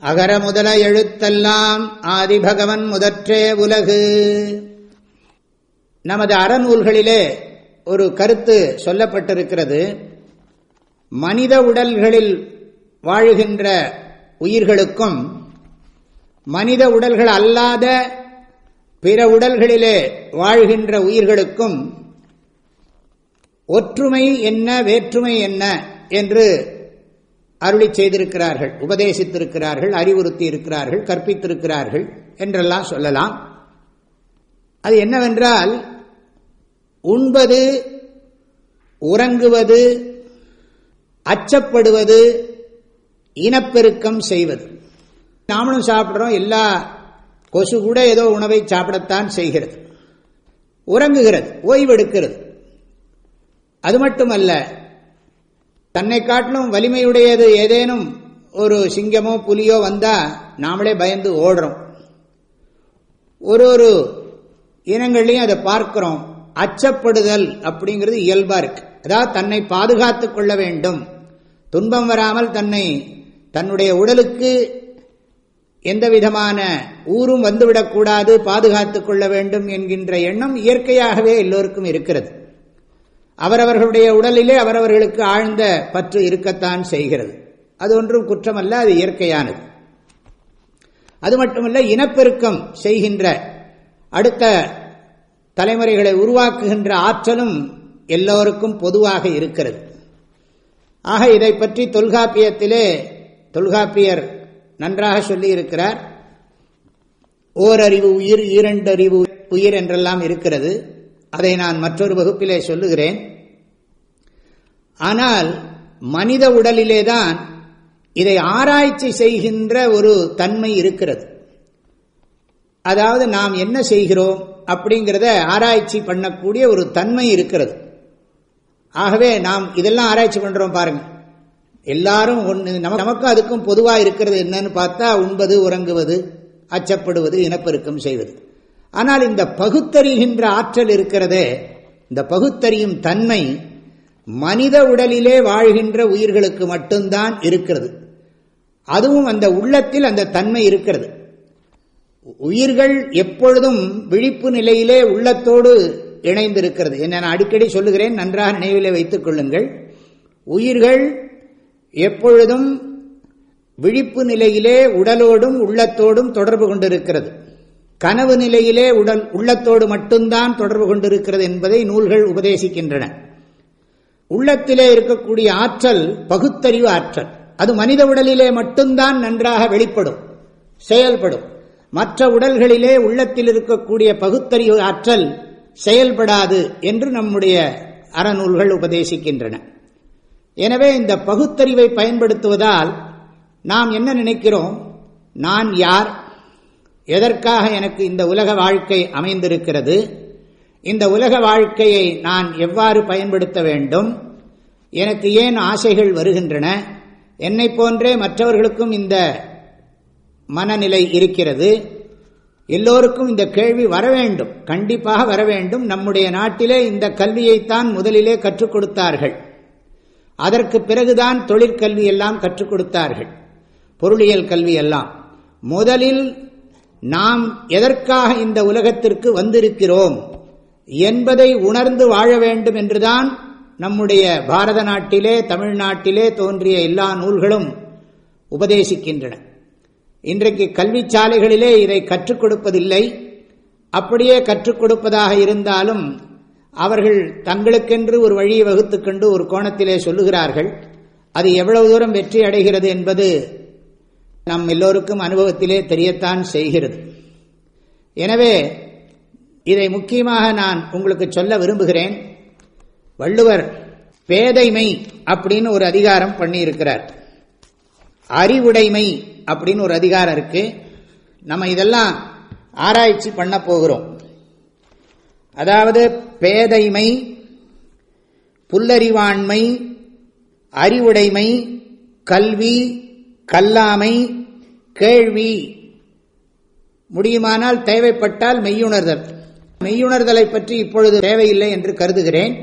அகர முதல எழுத்தெல்லாம் ஆதிபகவன் முதற்றே உலகு. நமது அறநூல்களிலே ஒரு கருத்து சொல்லப்பட்டிருக்கிறது. மனித உடல்களில் வாழுகின்ற உயிர்களுக்கும் மனித உடல்கள் அல்லாத பிற உடல்களிலே வாழ்கின்ற உயிர்களுக்கும் ஒற்றுமை என்ன வேற்றுமை என்ன என்று அருளி செய்திருக்கிறார்கள் உபதேசித்திருக்கிறார்கள் அறிவுறுத்தி இருக்கிறார்கள் கற்பித்திருக்கிறார்கள் என்றெல்லாம் சொல்லலாம். அது என்னவென்றால் உண்பது உறங்குவது அச்சப்படுவது இனப்பெருக்கம் செய்வது. நாமளும் சாப்பிட்றோம் எல்லா கொசு கூட ஏதோ உணவை சாப்பிடத்தான் செய்கிறது. உறங்குகிறது ஓய்வெடுக்கிறது. அது மட்டுமல்ல தன்னை காட்டிலும் வலிமையுடையது ஏதேனும் ஒரு சிங்கமோ புலியோ வந்தா நாமளே பயந்து ஓடுறோம். ஒரு ஒரு இனங்கள்லையும் அதை பார்க்கிறோம். அச்சப்படுதல் அப்படிங்கிறது இயல்பா இருக்கு. அதாவது தன்னை பாதுகாத்துக் கொள்ள வேண்டும். துன்பம் வராமல் தன்னை தன்னுடைய உடலுக்கு எந்த விதமான ஊரும் வந்துவிடக்கூடாது பாதுகாத்துக் கொள்ள வேண்டும் என்கின்ற எண்ணம் இயற்கையாகவே எல்லோருக்கும் இருக்கிறது. அவரவர்களுடைய உடலிலே அவரவர்களுக்கு ஆழ்ந்த பற்று இருக்கத்தான் செய்கிறது. அது ஒன்றும் குற்றமல்ல அது இயற்கையானது. அது மட்டுமல்ல இனப்பெருக்கம் செய்கின்ற அடுத்த தலைமுறைகளை உருவாக்குகின்ற ஆற்றலும் எல்லோருக்கும் பொதுவாக இருக்கிறது. ஆக இதை பற்றி தொல்காப்பியத்திலே தொல்காப்பியர் நன்றாக சொல்லியிருக்கிறார். ஓரறிவு உயிர் ஈரண்டறிவு உயிர் என்றெல்லாம் இருக்கிறது. அதை நான் மற்றொரு வகுப்பிலே சொல்லுகிறேன். ஆனால் மனித உடலிலேதான் இதை ஆராய்ச்சி செய்கின்ற ஒரு தன்மை இருக்கிறது. அதாவது நாம் என்ன செய்கிறோம் அப்படிங்கிறத ஆராய்ச்சி பண்ணக்கூடிய ஒரு தன்மை இருக்கிறது. ஆகவே நாம் இதெல்லாம் ஆராய்ச்சி பண்றோம் பாருங்க. எல்லாரும் ஒன்று நமக்கும் அதுக்கும் பொதுவாக இருக்கிறது என்னன்னு பார்த்தா உண்பது உறங்குவது அச்சப்படுவது இனப்பெருக்கம் செய்வது. ஆனால் இந்த பகுத்தறிகின்ற ஆற்றல் இருக்கிறதே இந்த பகுத்தறியும் தன்மை மனித உடலிலே வாழ்கின்ற உயிர்களுக்கு மட்டும்தான் இருக்கிறது. அதுவும் அந்த உள்ளத்தில் அந்த தன்மை இருக்கிறது. உயிர்கள் எப்பொழுதும் விழிப்பு நிலையிலே உள்ளத்தோடு இணைந்திருக்கிறது. என்ன நான் அடிக்கடி சொல்லுகிறேன் நன்றாக நினைவிலே வைத்துக் கொள்ளுங்கள். உயிர்கள் எப்பொழுதும் விழிப்பு நிலையிலே உடலோடும் உள்ளத்தோடும் தொடர்பு கொண்டிருக்கிறது. கனவு நிலையிலே உடல் உள்ளத்தோடு மட்டும்தான் தொடர்பு கொண்டிருக்கிறது என்பதை நூல்கள் உபதேசிக்கின்றன. உள்ளத்திலே இருக்கக்கூடிய ஆற்றல் பகுத்தறிவு ஆற்றல் அது மனித உடலிலே மட்டும்தான் நன்றாக வெளிப்படும் செயல்படும். மற்ற உடல்களிலே உள்ளத்தில் இருக்கக்கூடிய பகுத்தறிவு ஆற்றல் செயல்படாது என்று நம்முடைய அறநூல்கள் உபதேசிக்கின்றன. எனவே இந்த பகுத்தறிவை பயன்படுத்துவதால் நாம் என்ன நினைக்கிறோம்? நான் யார்? எதற்காக எனக்கு இந்த உலக வாழ்க்கை அமைந்திருக்கிறது? இந்த உலக வாழ்க்கையை நான் எவ்வாறு பயன்படுத்த வேண்டும்? எனக்கு ஏன் ஆசைகள் வருகின்றன? என்னை போன்றே மற்றவர்களுக்கும் இந்த மனநிலை இருக்கிறது. எல்லோருக்கும் இந்த கேள்வி வர வேண்டும். கண்டிப்பாக வர வேண்டும். நம்முடைய நாட்டிலே இந்த கல்வியைத்தான் முதலிலே கற்றுக் கொடுத்தார்கள். அதற்கு பிறகுதான் தொழிற்கல்வி எல்லாம் கற்றுக் கொடுத்தார்கள். பொருளியல் கல்வி எல்லாம் முதலில் நாம் எதற்காக இந்த உலகத்திற்கு வந்திருக்கிறோம் என்பதை உணர்ந்து வாழ வேண்டும் என்றுதான் நம்முடைய பாரத நாட்டிலே தமிழ்நாட்டிலே தோன்றிய எல்லா நூல்களும் உபதேசிக்கின்றன. இன்றைக்கு கல்வி சாலைகளிலே இதை கற்றுக் கொடுப்பதில்லை. அப்படியே கற்றுக் கொடுப்பதாக இருந்தாலும் அவர்கள் தங்களுக்கென்று ஒரு வழியை வகுத்துக்கொண்டு ஒரு கோணத்திலே சொல்லுகிறார்கள் அது எவ்வளவு தூரம் வெற்றி அடைகிறது என்பது நம் எல்லோருக்கும் அனுபவத்திலே தெரியத்தான் செய்கிறது. எனவே இதை முக்கியமாக நான் உங்களுக்கு சொல்ல விரும்புகிறேன். வள்ளுவர் பேதைமை அப்படின்னு ஒரு அதிகாரம் பண்ணியிருக்கிறார். அறிவுடைமை அப்படின்னு ஒரு அதிகாரம் இருக்கு. நம்ம இதெல்லாம் ஆராய்ச்சி பண்ண போகிறோம். அதாவது பேதைமை புல்லறிவாண்மை அறிவுடைமை கல்வி கல்லாமை கேள்வி. முடியுமானால் தேவைப்பட்டால் மெய்யுணர்தல். மெய்யுணர்தலை பற்றி இப்பொழுது தேவையில்லை என்று கருதுகிறேன்.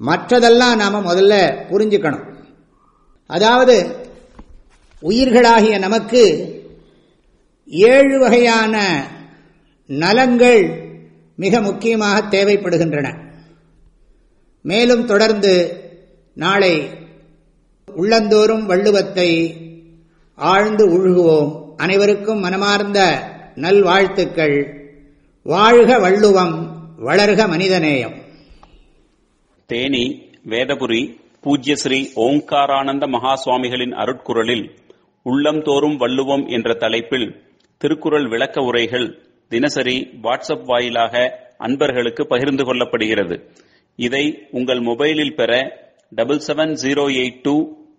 மற்றதெல்லாம் நாம முதல்ல புரிஞ்சுக்கணும். அதாவது உயிர்களாகிய நமக்கு ஏழு வகையான நலங்கள் மிக முக்கியமாக தேவைப்படுகின்றன. மேலும் தொடர்ந்து நாளை உள்ளந்தோறும் வள்ளுவத்தை ஆழ்ந்து உழுகுவோம். அனைவருக்கும் மனமார்ந்த நல்வாழ்த்துக்கள். வாழ்க வள்ளுவம் வளர்க மனிதநேயம். தேனி வேதபுரி பூஜ்ய ஸ்ரீ ஓங்காரானந்த மகா சுவாமிகளின் அருட்குரலில் உள்ளம் தோறும் வள்ளுவம் என்ற தலைப்பில் திருக்குறள் விளக்க உரைகள் தினசரி வாட்ஸ்அப் வாயிலாக அன்பர்களுக்கு பகிர்ந்து கொள்ளப்படுகிறது. இதை உங்கள் மொபைலில் பெற double seven zero eight two